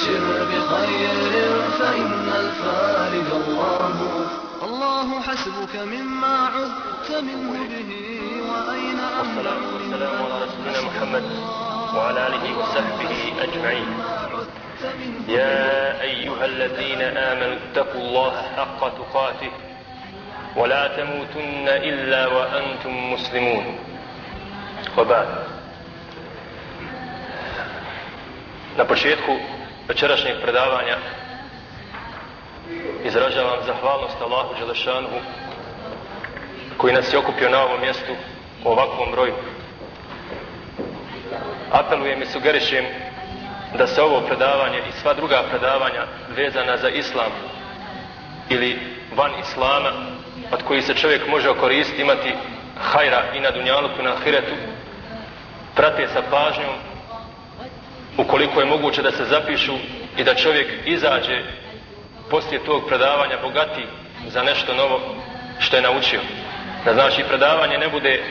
أبشر بخير فإن الفارج الله الله حسبك مما عذت منه به وأين أملع والسلام على رسولنا محمد وعلى آله وصحبه أجمعين. يا أيها الذين آمنوا اتقوا الله حق تقاته ولا تموتن إلا وأنتم مسلمون. وبعد. Na početku večerašnjeg predavanja izražavam zahvalnost Allahu Đelešanuhu koji nas je okupio na ovom mjestu u ovakvom broju. Apelujem i sugerišem da se ovo predavanje i sva druga predavanja vezana za islam ili van islama od koji se čovjek može okoristiti imati hajra i na dunjaluku i na ahiretu prate sa pažnjom ukoliko je moguće da se zapišu i da čovjek izađe poslije tog predavanja bogati za nešto novo što je naučio. Da znači predavanje ne bude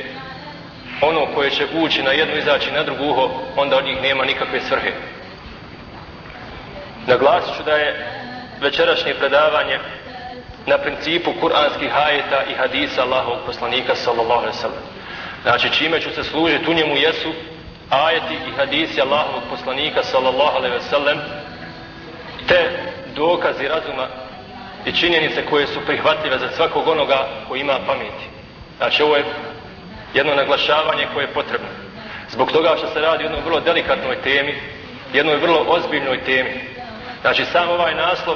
ono koje će ući na jednu izaći na drugu uho, onda od njih nema nikakve svrhe. Naglasit ću da je večerašnje predavanje na principu kuranskih hajeta i hadisa Allahovog poslanika sallallahu alaihi sallam. Znači čime ću se služiti u njemu jesu ajeti i hadisi Allahovog poslanika sallallahu alaihi sellem te dokazi razuma i činjenice koje su prihvatljive za svakog onoga koji ima pameti. Znači ovo je jedno naglašavanje koje je potrebno. Zbog toga što se radi o jednoj vrlo delikatnoj temi, jednoj vrlo ozbiljnoj temi. Znači sam ovaj naslov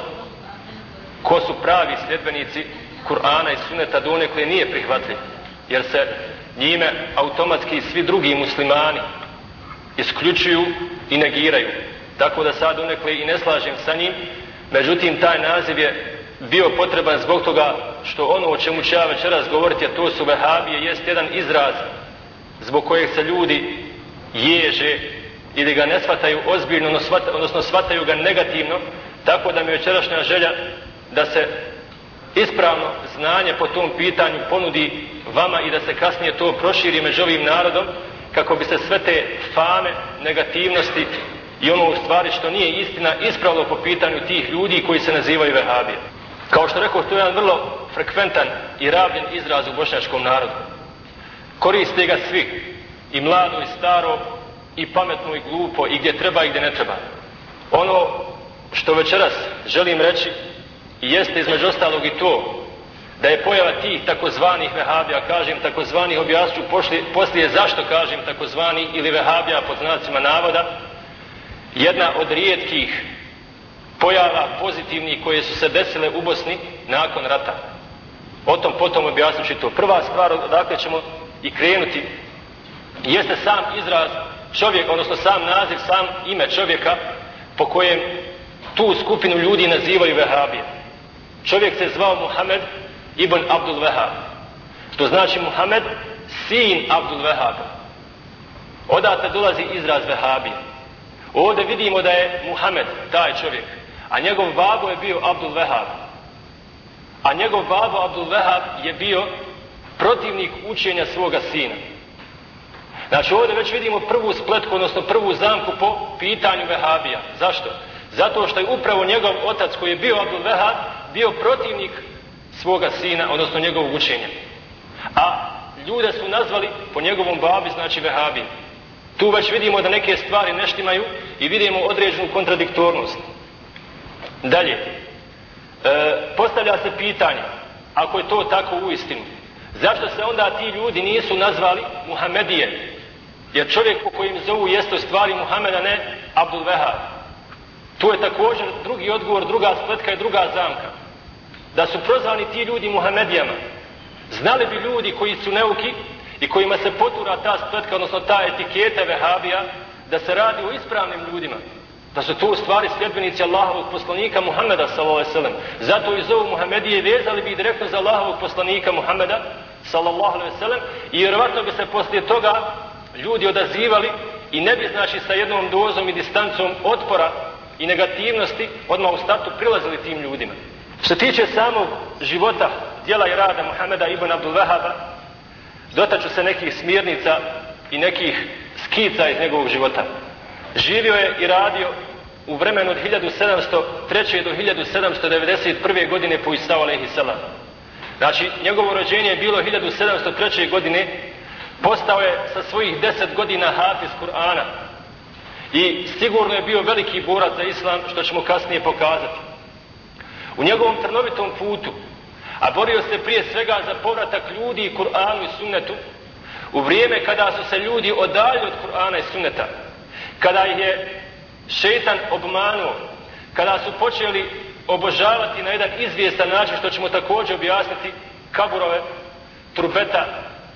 ko su pravi sljedbenici Kur'ana i Suneta donekle nije prihvatljiv. Jer se njime automatski svi drugi muslimani isključuju i negiraju. Tako da sad donekle i ne slažem sa njim, međutim taj naziv je bio potreban zbog toga što ono o čemu ću ja večeras govoriti, a to su vehabije, jest jedan izraz zbog kojeg se ljudi ježe ili ga ne shvataju ozbiljno, odnosno shvataju ga negativno, tako da mi večerašnja želja da se ispravno znanje po tom pitanju ponudi vama i da se kasnije to proširi među ovim narodom, kako bi se sve te fame, negativnosti i ono u stvari što nije istina ispravilo po pitanju tih ljudi koji se nazivaju vehabije. Kao što rekao, to je jedan vrlo frekventan i rabljen izraz u bošnjačkom narodu. Koriste ga svi, i mlado i staro, i pametno i glupo, i gdje treba i gdje ne treba. Ono što večeras želim reći, jeste između ostalog i to, da je pojava tih takozvanih vehabija, kažem takozvanih, objasću poslije, zašto kažem takozvani ili vehabija pod znacima navoda, jedna od rijetkih pojava pozitivnih koje su se desile u Bosni nakon rata. O tom potom objasnit to. Prva stvar, odakle ćemo i krenuti, jeste sam izraz čovjek, odnosno sam naziv, sam ime čovjeka po kojem tu skupinu ljudi nazivaju vehabije. Čovjek se zvao Muhammed ibn Abdul Vehab. To znači Muhammed, sin Abdul Vehaba. Odatle dolazi izraz Vehabi. Ovdje vidimo da je Muhammed, taj čovjek, a njegov babo je bio Abdul Vehab. A njegov babo Abdul Vehab je bio protivnik učenja svoga sina. Znači ovdje već vidimo prvu spletku, odnosno prvu zamku po pitanju Vehabija. Zašto? Zato što je upravo njegov otac koji je bio Abdul Vehab bio protivnik svoga sina, odnosno njegovog učenja. A ljude su nazvali po njegovom babi, znači Vehabi. Tu već vidimo da neke stvari neštimaju i vidimo određenu kontradiktornost. Dalje, e, postavlja se pitanje, ako je to tako u istinu, zašto se onda ti ljudi nisu nazvali Muhamedije? Jer čovjek po kojim zovu jeste stvari Muhameda, ne Abdul Vehab. Tu je također drugi odgovor, druga spletka i druga zamka. Da su prozvani ti ljudi Muhammedijama, znali bi ljudi koji su neuki i kojima se potura ta spletka, odnosno ta etiketa Vehabija, da se radi o ispravnim ljudima, da su to u stvari sljedbenici Allahovog poslanika Muhammeda s.a.v. Zato i zovu Muhammedije vezali bi direktno za Allahovog poslanika Muhammeda s.a.v. i vjerovatno bi se poslije toga ljudi odazivali i ne bi znači sa jednom dozom i distancom otpora i negativnosti odmah u startu prilazili tim ljudima. Što tiče samog života, dijela i rada Muhameda ibn Abdul Wahaba, dotaču se nekih smjernica i nekih skica iz njegovog života. Živio je i radio u vremenu od 1703. do 1791. godine po Isao alaihi salam. Znači, njegovo rođenje je bilo 1703. godine, postao je sa svojih deset godina hafiz Kur'ana i sigurno je bio veliki borac za islam, što ćemo kasnije pokazati. U njegovom trnovitom putu, a borio se prije svega za povratak ljudi Kur'anu i sunnetu, u vrijeme kada su se ljudi odalji od Kur'ana i sunneta, kada ih je šetan obmanuo, kada su počeli obožavati na jedan izvijestan način, što ćemo također objasniti, kaburove, trubeta,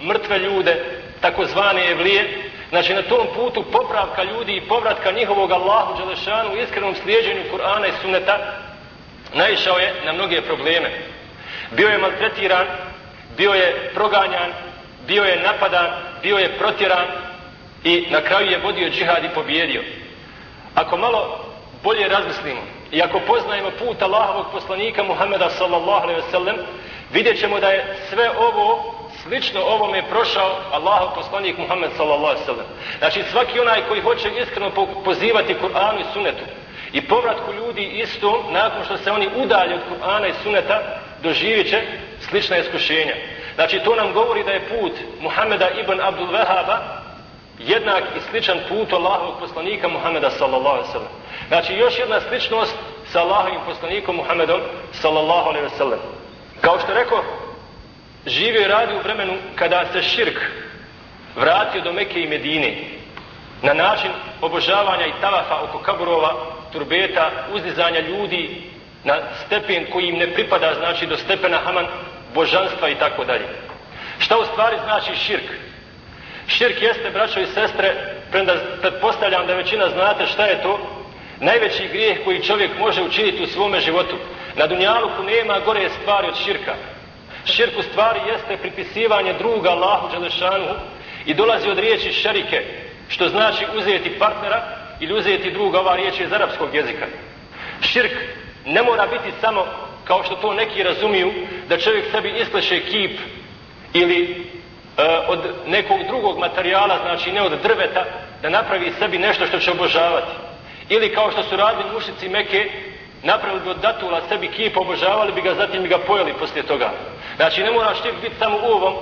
mrtve ljude, takozvane evlije, znači na tom putu popravka ljudi i povratka njihovog Allahu Đelešanu u iskrenom slijeđenju Kur'ana i Sunneta, naišao je na mnoge probleme. Bio je maltretiran, bio je proganjan, bio je napadan, bio je protjeran i na kraju je vodio džihad i pobjedio. Ako malo bolje razmislimo i ako poznajemo put Allahovog poslanika Muhammeda sallallahu alaihi ve sellem, vidjet ćemo da je sve ovo slično ovome prošao Allahov poslanik Muhammed sallallahu alaihi wasallam. Znači svaki onaj koji hoće iskreno pozivati Kur'anu i sunetu, i povratku ljudi isto, nakon što se oni udalje od Kur'ana i Suneta, doživit će slična iskušenja. Znači to nam govori da je put Muhammeda ibn Abdul Wahaba jednak i sličan put Allahovog poslanika Muhammeda sallallahu alaihi sallam. Znači još jedna sličnost sa Allahovim poslanikom Muhammedom sallallahu alaihi sallam. Kao što rekao, živio i radio u vremenu kada se širk vratio do Mekke i Medine na način obožavanja i tavafa oko kaburova, turbeta, uzdizanja ljudi na stepen koji im ne pripada, znači do stepena haman božanstva i tako dalje. Šta u stvari znači širk? Širk jeste, braćo i sestre, premda pretpostavljam da većina znate šta je to, najveći grijeh koji čovjek može učiniti u svome životu. Na Dunjaluku nema gore stvari od širka. Širk u stvari jeste pripisivanje druga Allahu Đelešanu i dolazi od riječi šerike, što znači uzeti partnera ili uzeti druga, ova riječ je iz arapskog jezika. Širk ne mora biti samo, kao što to neki razumiju, da čovjek sebi iskleše kip ili e, od nekog drugog materijala, znači ne od drveta, da napravi sebi nešto što će obožavati. Ili kao što su radili mušici Meke, napravili bi od datula sebi kip, obožavali bi ga, zatim bi ga pojeli poslije toga. Znači, ne mora širk biti samo u ovom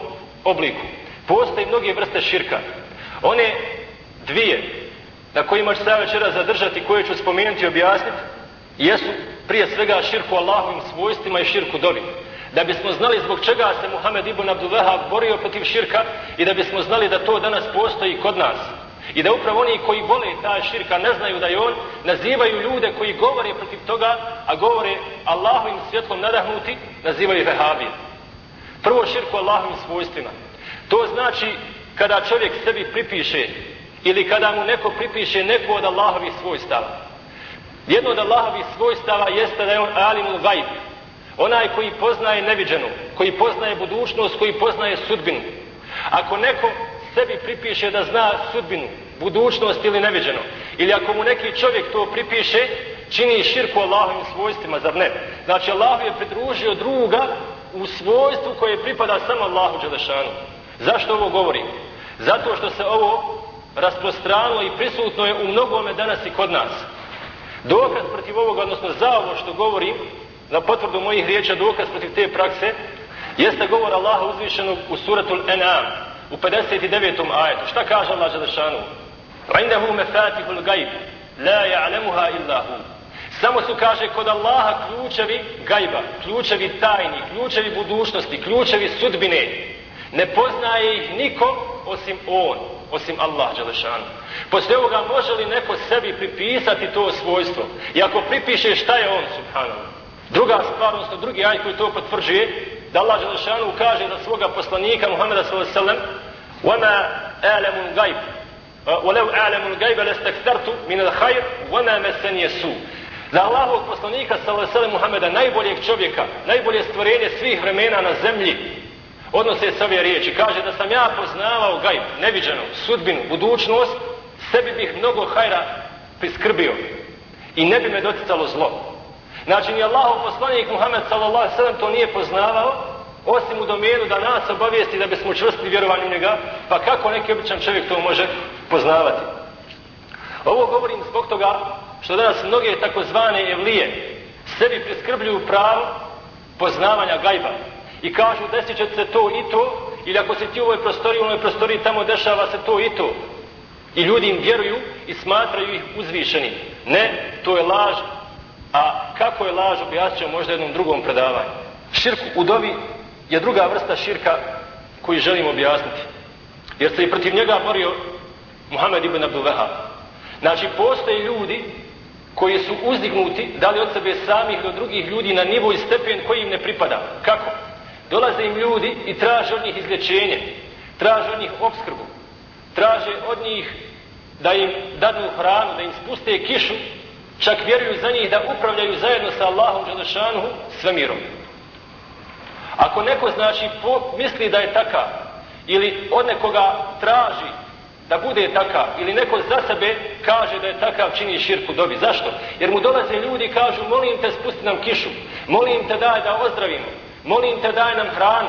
obliku. Postoji mnoge vrste širka. One dvije na kojima ću se ja večera zadržati, koje ću spomenuti i objasniti, jesu prije svega širku Allahovim svojstvima i širku dobi. Da bismo znali zbog čega se Muhammed ibn Abdullaha borio protiv širka i da bismo znali da to danas postoji kod nas. I da upravo oni koji vole taj širka ne znaju da je on, nazivaju ljude koji govore protiv toga, a govore Allahovim svjetlom nadahnuti, nazivaju vehabije. Prvo širku Allahovim svojstvima. To znači kada čovjek sebi pripiše ili kada mu neko pripiše neko od Allahovih svojstava. Jedno od Allahovih svojstava jeste da je on alimul gajb. Onaj koji poznaje neviđenu, koji poznaje budućnost, koji poznaje sudbinu. Ako neko sebi pripiše da zna sudbinu, budućnost ili neviđeno, ili ako mu neki čovjek to pripiše, čini širku Allahovim svojstvima, zar ne? Znači, Allah je pridružio druga u svojstvu koje pripada samo Allahu Đelešanu. Zašto ovo govorim? Zato što se ovo rasprostranilo i prisutno je u mnogome danas i kod nas. Dokaz protiv ovoga, odnosno za ovo što govorim, na potvrdu mojih riječa, dokaz protiv te prakse, jeste govor Allaha uzvišenog u suratul En'am, u 59. ajetu. Šta kaže Allah Želešanu? Indahu mefatihul gajb, la ja'lemuha illa hu. Samo su, kaže, kod Allaha ključevi gajba, ključevi tajni, ključevi budućnosti, ključevi sudbine. Ne poznaje ih niko osim On, osim Allah Đelešanu. Posle ovoga može li neko sebi pripisati to svojstvo? I ako pripiše šta je On, subhanahu. Druga stvar, odnosno drugi aj koji to potvrđuje, da Allah Đelešanu kaže za svoga poslanika Muhammeda s.a.v. وَمَا أَعْلَمُ الْغَيْبِ وَلَوْ أَعْلَمُ الْغَيْبَ لَسْتَكْثَرْتُ مِنَ الْخَيْرِ وَمَا مَسَنِيَ سُوء Za Allahovog poslanika s.a.v. Muhammeda, najboljeg čovjeka, najbolje stvorenje svih vremena na zemlji, odnose se ove riječi. Kaže da sam ja poznavao gajb, neviđenu, sudbinu, budućnost, sebi bih mnogo hajra priskrbio i ne bi me doticalo zlo. Znači, ni Allahov poslanik Muhammed s.a.v. to nije poznavao, osim u domenu da nas obavijesti da bismo čvrstili vjerovanju njega, pa kako neki običan čovjek to može poznavati. Ovo govorim zbog toga što danas mnoge takozvane evlije sebi preskrbljuju pravo poznavanja gajba i kažu desit će se to i to ili ako se ti u ovoj prostoriji, u ovoj prostoriji tamo dešava se to i to i ljudi im vjeruju i smatraju ih uzvišenim. Ne, to je laž. A kako je laž, objasnit ćemo možda jednom drugom predavanju. Širk u dovi je druga vrsta širka koju želim objasniti. Jer se i protiv njega borio Muhammed ibn Abdul Wahab. Znači, postoje ljudi koji su uzdignuti, da li od sebe samih do drugih ljudi na nivo i stepen koji im ne pripada. Kako? Dolaze im ljudi i traže od njih izlječenje, traže od njih obskrbu, traže od njih da im dadnu hranu, da im spuste kišu, čak vjeruju za njih da upravljaju zajedno sa Allahom Đelešanuhu svemirom. Ako neko znači po, misli da je takav ili od nekoga traži da bude takav ili neko za sebe kaže da je takav čini širku dobi. Zašto? Jer mu dolaze ljudi i kažu molim te spusti nam kišu, molim te daj da ozdravimo, molim te daj nam hranu.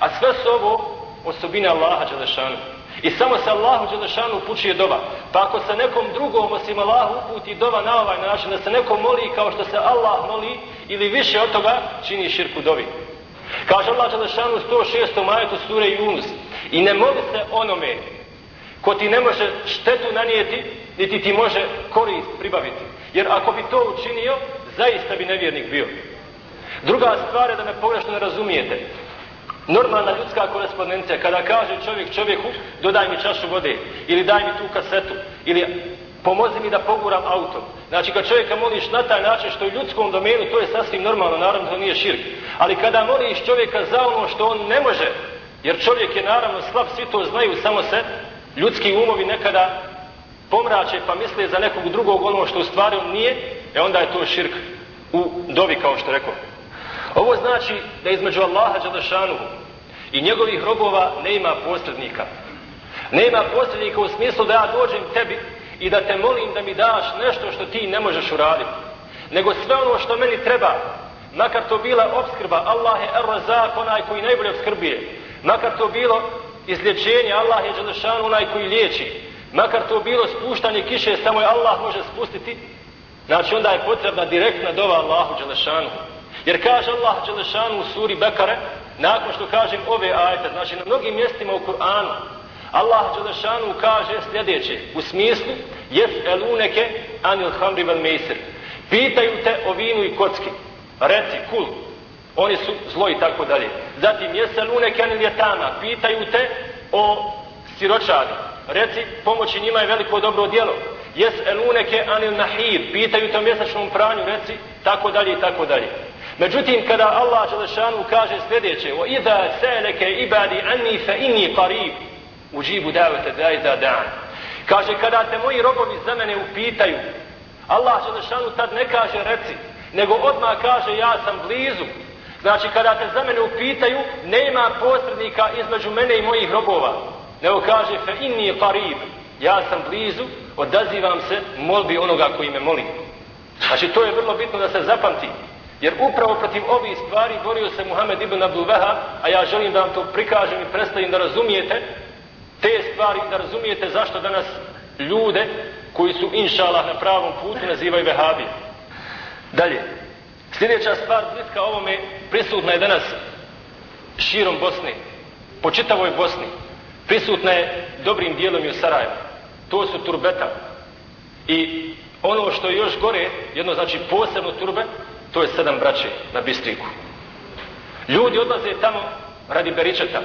A sve su ovo osobine Allaha Đelešanu. I samo se Allahu Đelešanu upućuje dova. Pa ako se nekom drugom osim Allahu uputi dova na ovaj način, da se nekom moli kao što se Allah moli ili više od toga čini širku dovi. Kaže Allah Đelešanu 106. majetu sure Yunus. I ne moli se onome ko ti ne može štetu nanijeti, niti ti može korist pribaviti. Jer ako bi to učinio, zaista bi nevjernik bio. Druga stvar je da me pogrešno ne razumijete. Normalna ljudska korespondencija, kada kaže čovjek čovjeku, dodaj mi čašu vode, ili daj mi tu kasetu, ili pomozi mi da poguram auto. Znači, kad čovjeka moliš na taj način što je u ljudskom domenu, to je sasvim normalno, naravno to nije širk. Ali kada moliš čovjeka za ono što on ne može, jer čovjek je naravno slab, svi to znaju, samo se ljudski umovi nekada pomrače pa misle za nekog drugog ono što u stvari on nije, e onda je to širk u dovi, kao što rekao. Ovo znači da između Allaha Đalešanuhu i njegovih robova ne ima posrednika. Ne ima posrednika u smislu da ja dođem tebi i da te molim da mi daš nešto što ti ne možeš uraditi. Nego sve ono što meni treba, makar to bila obskrba, Allah je ar-razak, onaj koji najbolje obskrbije. Makar to bilo izlječenje, Allah je Đelešanu, onaj koji liječi. Makar to bilo spuštanje kiše, samo je Allah može spustiti. Znači onda je potrebna direktna dova Allahu Đelešanu. Jer kaže Allah Đelešanu u suri Bekare, nakon što kažem ove ajete, znači na mnogim mjestima u Kur'anu, Allah Đelešanu kaže sljedeće, u smislu, jes eluneke anil hamri vel mejsir. Pitaju te o vinu i kocki. Reci, kul, oni su zlo i tako dalje. Zatim, jes eluneke anil jetama. Pitaju te o siročadi. Reci, pomoći njima je veliko dobro djelo. Jes eluneke anil nahir. Pitaju te o mjesečnom pranju. Reci, tako dalje i tako dalje. Međutim, kada Allah Želešanu kaže sljedeće, o ida seleke ibadi anni fe inni qarib, uđibu davete da iza dan. Kaže, kada te moji robovi za mene upitaju, Allah Želešanu tad ne kaže reci, nego odmah kaže ja sam blizu. Znači, kada te za mene upitaju, nema posrednika između mene i mojih robova. Nego kaže, fe inni qarib, ja sam blizu, odazivam se molbi onoga koji me moli. Znači, to je vrlo bitno da se zapamti. Jer upravo protiv ovih stvari borio se Muhammed ibn Abdul Veha, a ja želim da vam to prikažem i predstavim da razumijete te stvari, da razumijete zašto danas ljude koji su inšalah na pravom putu nazivaju Vehabije. Dalje, sljedeća stvar bliska ovome prisutna je danas širom Bosne, po čitavoj Bosni, prisutna je dobrim dijelom i u Sarajevu. to su turbeta. I ono što je još gore, jedno znači posebno turbe, to je sedam braće na Bistriku. Ljudi odlaze tamo radi beričeta.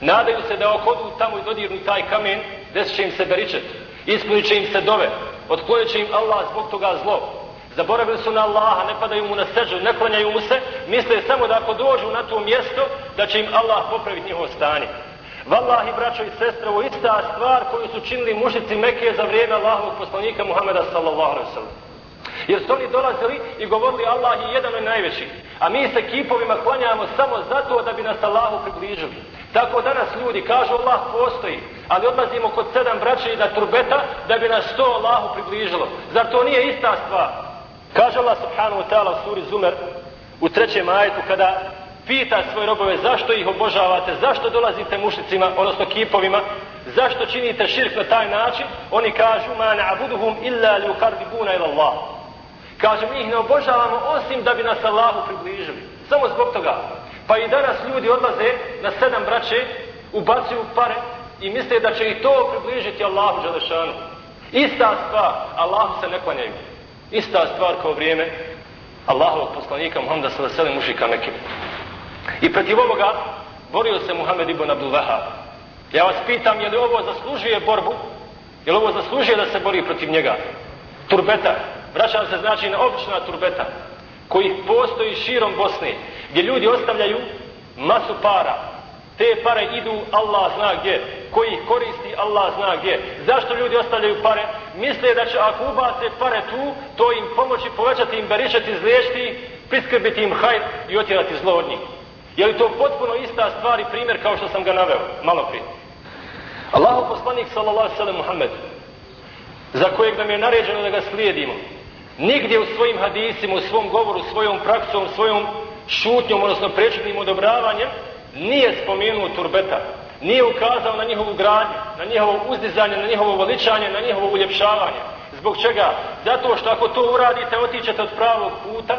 Nadaju se da ako odu tamo i dodirnu taj kamen, desit će im se beričet. Ispunit će im se dove. Otklonit će im Allah zbog toga zlo. Zaboravili su na Allaha, ne padaju mu na seđu, ne klanjaju mu se, misle samo da ako dođu na to mjesto, da će im Allah popraviti njihovo stanje. Wallahi, braćo i sestre, ovo ista stvar koju su činili mušici Mekije za vrijeme Allahovog poslanika Muhameda sallallahu alaihi sallam. Jer su oni dolazili i govorili Allah je jedan od najvećih. A mi se kipovima klanjamo samo zato da bi nas Allahu približili. Tako danas ljudi kažu Allah postoji, ali odlazimo kod sedam braća i da turbeta da bi nas to Allahu približilo. Zar to nije ista stvar? Kaže Allah subhanahu wa ta'ala u suri Zumer u trećem ajetu kada pita svoje robove zašto ih obožavate, zašto dolazite mušicima, odnosno kipovima, zašto činite širk na taj način, oni kažu ma na'buduhum illa li ukarribuna ila Allah. Kaže, mi ih ne obožavamo osim da bi nas Allahu približili. Samo zbog toga. Pa i danas ljudi odlaze na sedam braće, ubacuju pare i misle da će ih to približiti Allahu Želešanu. Ista stvar, Allahu se ne klanjaju. Ista stvar kao vrijeme Allahovog poslanika Muhammeda se veselim mušika nekim. I protiv ovoga borio se Muhammed ibn Abdul Wahab. Ja vas pitam, je li ovo zaslužuje borbu? Je li ovo zaslužuje da se bori protiv njega? Turbeta. Vraćam se znači na obična turbeta koji postoji širom Bosne, gdje ljudi ostavljaju masu para. Te pare idu, Allah zna gdje. Koji ih koristi, Allah zna gdje. Zašto ljudi ostavljaju pare? Misle da će ako ubace pare tu, to im pomoći povećati im beričati, izliješiti, priskrbiti im hajr i otjerati zlo od njih. Je li to potpuno ista stvar i primjer kao što sam ga naveo malo prije? Allahu poslanik sallallahu sallam Muhammed za kojeg nam je naređeno da ga slijedimo nigdje u svojim hadisima, u svom govoru, svojom praksom, svojom šutnjom, odnosno prečutnim odobravanjem, nije spomenuo turbeta, nije ukazao na njihovu gradnju, na njihovo uzdizanje, na njihovo veličanje, na njihovo uljepšavanje. Zbog čega? Zato što ako to uradite, otičete od pravog puta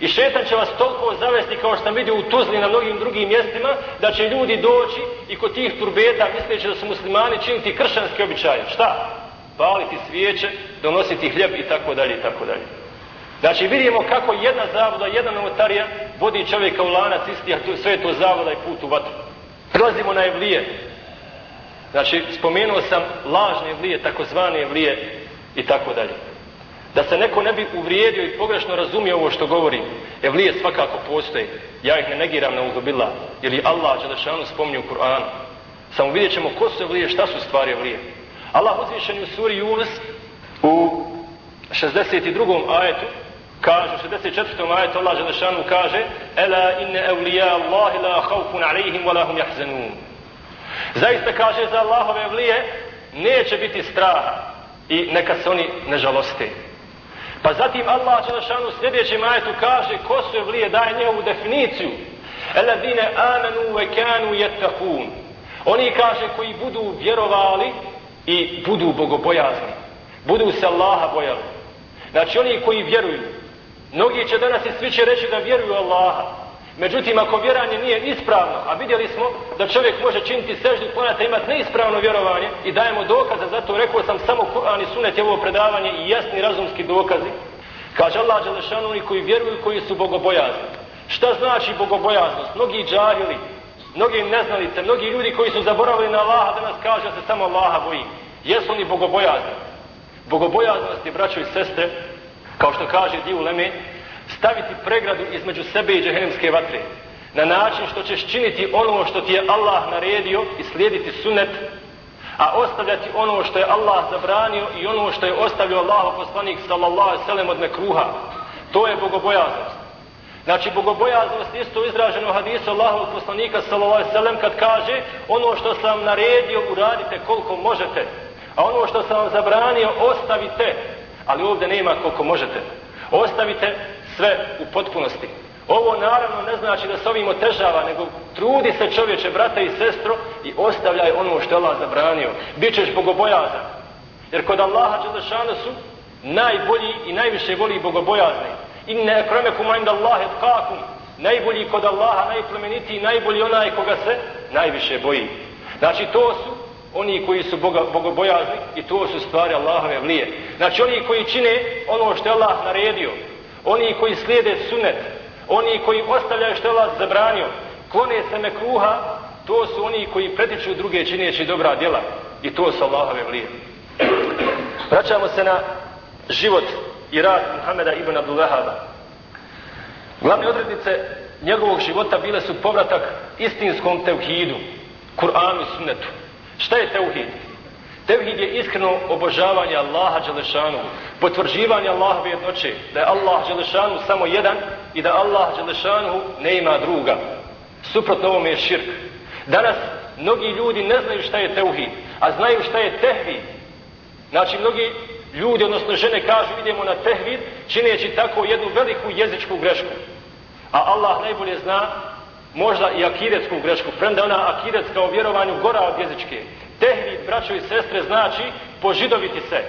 i šetan će vas toliko zavesti kao što sam vidio u Tuzli na mnogim drugim mjestima, da će ljudi doći i kod tih turbeta misleći da su muslimani činiti kršanske običaje. Šta? Paliti svijeće, donositi hljeb i tako dalje i tako dalje. Znači vidimo kako jedna zavoda, jedna novotarija vodi čovjeka u lanac isti, a sve je to zavoda i put u vatru. Prelazimo na evlije. Znači, spomenuo sam lažne evlije, takozvane evlije i tako dalje. Da se neko ne bi uvrijedio i pogrešno razumio ovo što govorim, evlije svakako postoje. Ja ih ne negiram na uzubila, jer je Allah Đelešanu spominje u Kur'anu. Samo vidjet ćemo ko su evlije, šta su stvari evlije. Allah uzvišen u suri Yunus u 62. ajetu kaže, u 64. ajetu Allah Želešanu kaže Ela inne evlija Allahi la haufun alaihim wa lahum jahzanun. Zaista kaže za Allahove evlije neće biti straha i neka se oni ne žaloste. Pa zatim Allah Želešanu sljedećem ajetu kaže ko su evlije daje njevu definiciju Eladine amanu ve kanu jettakun. Oni kaže koji budu vjerovali i budu bogobojazni. Budu se Allaha bojali. Znači oni koji vjeruju, mnogi će danas i svi će reći da vjeruju Allaha. Međutim, ako vjeranje nije ispravno, a vidjeli smo da čovjek može činiti seždu planeta imati neispravno vjerovanje i dajemo dokaze, zato rekao sam samo Kur'an i sunet je ovo predavanje i jasni razumski dokazi. Kaže Allah Đelešanu, oni koji vjeruju, koji su bogobojazni. Šta znači bogobojaznost? Mnogi džahili, mnogi neznalice, mnogi ljudi koji su zaboravili na Allaha, danas kaže da se samo Allaha boji. Jesu oni bogobojazni? Bogobojaznost je, braćo i sestre, kao što kaže Diju Leme, staviti pregradu između sebe i džehennemske vatre. Na način što ćeš činiti ono što ti je Allah naredio i slijediti sunet, a ostavljati ono što je Allah zabranio i ono što je ostavio Allah poslanik sallallahu sallam od mekruha. To je bogobojaznost. Znači, bogobojaznost isto izraženo u hadisu Allahovog poslanika sallallahu sallam kad kaže ono što sam naredio uradite koliko možete, a ono što sam vam zabranio ostavite, ali ovdje nema koliko možete. Ostavite sve u potpunosti. Ovo naravno ne znači da se ovim otežava, nego trudi se čovječe, brata i sestro i ostavljaj ono što je Allah zabranio. Bićeš bogobojazan. Jer kod Allaha Đelešanu su najbolji i najviše voli bogobojazni inne ekremekum inda Allahi tkakum, najbolji kod Allaha, najplemenitiji, najbolji onaj koga se najviše boji. Znači to su oni koji su boga, bogobojazni i to su stvari Allahove vlije. Znači oni koji čine ono što je Allah naredio, oni koji slijede sunet, oni koji ostavljaju što je Allah zabranio, klone se me kruha, to su oni koji pretiču druge čineći dobra djela i to su Allahove vlije. Vraćamo se na život i rad Muhameda ibn Abdullahaba. Glavne odrednice njegovog života bile su povratak istinskom tevhidu, Kur'anu i sunnetu. Šta je tevhid? Tevhid je iskreno obožavanje Allaha Đelešanu, potvrđivanje Allahove jednoće, da je Allah Đelešanu samo jedan i da Allah Đelešanu ne ima druga. Suprotno ovome je širk. Danas mnogi ljudi ne znaju šta je tevhid, a znaju šta je tehvid. Znači, mnogi ljudi, odnosno žene, kažu idemo na tehvid, čineći tako jednu veliku jezičku grešku. A Allah najbolje zna možda i akidetsku grešku, premda ona akidetska o vjerovanju gora od jezičke. Tehvid, braćo i sestre, znači požidoviti se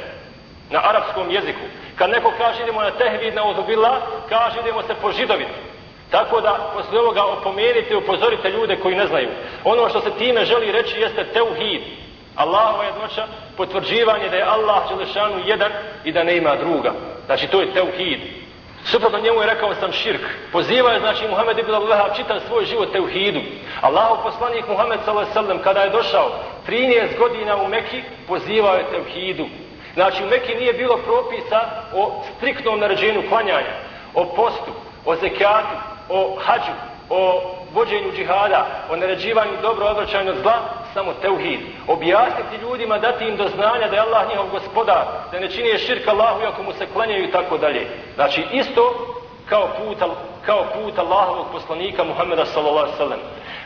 na arapskom jeziku. Kad neko kaže idemo na tehvid, na uzubila, kaže idemo se požidoviti. Tako da, poslije ovoga opomenite i upozorite ljude koji ne znaju. Ono što se time želi reći jeste teuhid. Allahova jednoća, potvrđivanje da je Allah Đelešanu jedan i da ne ima druga. Znači, to je teuhid. Suprotno njemu je rekao sam širk. Pozivao je, znači, Muhammed ibn Abdullah čitav svoj život teuhidu. Allahu poslanik Muhammed s.a.v. kada je došao 13 godina u Meki, pozivao je teuhidu. Znači, u Meki nije bilo propisa o striktnom naređenju klanjanja, o postu, o zekatu, o hađu, o vođenju džihada, o naređivanju dobro odvraćanju od zla, samo teuhid. Objasniti ljudima, dati im do znanja da je Allah njihov gospodar, da ne čini širka Allahu ako mu se klanjaju i tako dalje. Znači isto kao put, kao put Allahovog poslanika Muhammeda sallallahu sallam.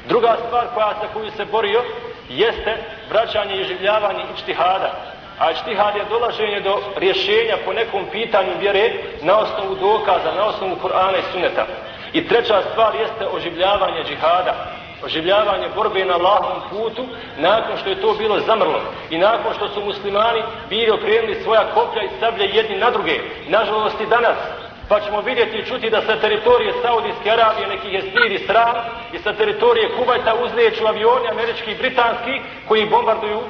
Druga stvar koja sa koju se borio jeste vraćanje i življavanje ičtihada. A ištihad je dolaženje do rješenja po nekom pitanju vjere na osnovu dokaza, na osnovu Kur'ana i Suneta. I treća stvar jeste oživljavanje džihada, oživljavanje borbe na Allahovom putu nakon što je to bilo zamrlo i nakon što su muslimani bili okrenuli svoja koplja i sablje jedni na druge. Nažalost i danas pa ćemo vidjeti i čuti da sa teritorije Saudijske Arabije neki je stiri sram i sa teritorije Kuvajta uzlijeću avioni američki i britanski koji bombarduju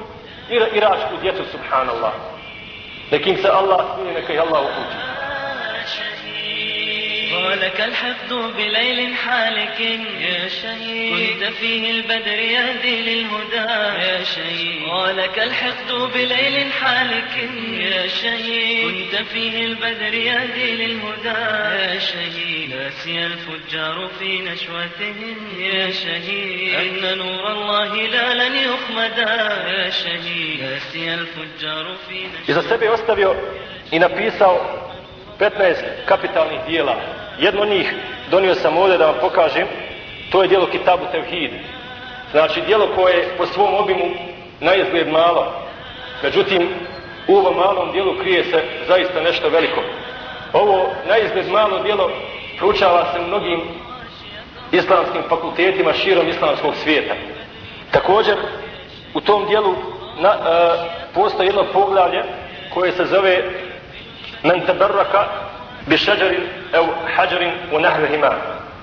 iračku djecu subhanallah. Nekim se Allah smije, neka ih Allah upući. ولك الحفظ بليل حالك يا شهيد. كنت فيه البدر يهدي للهدى يا شهيد. ولك الحفظ بليل حالك يا شهيد. كنت فيه البدر يهدي للهدى يا شهيد. ناسي الفجار في نشوتهم يا شهيد. أن نور الله لا لن يخمدا يا شهيد. ناسي الفجار في نشوتهم Iza sebe ostavio i napisao 15 kapitalnih dijela Jedno njih donio sam ovdje da vam pokažem, to je dijelo Kitabu Tevhid. Znači, dijelo koje je po svom obimu na izgled malo. Međutim, u ovom malom dijelu krije se zaista nešto veliko. Ovo na izgled malo dijelo proučava se u mnogim islamskim fakultetima širom islamskog svijeta. Također, u tom dijelu na, e, postoji jedno poglavlje koje se zove Men tabarraka bi šeđerin ev hađerin u nahvehima.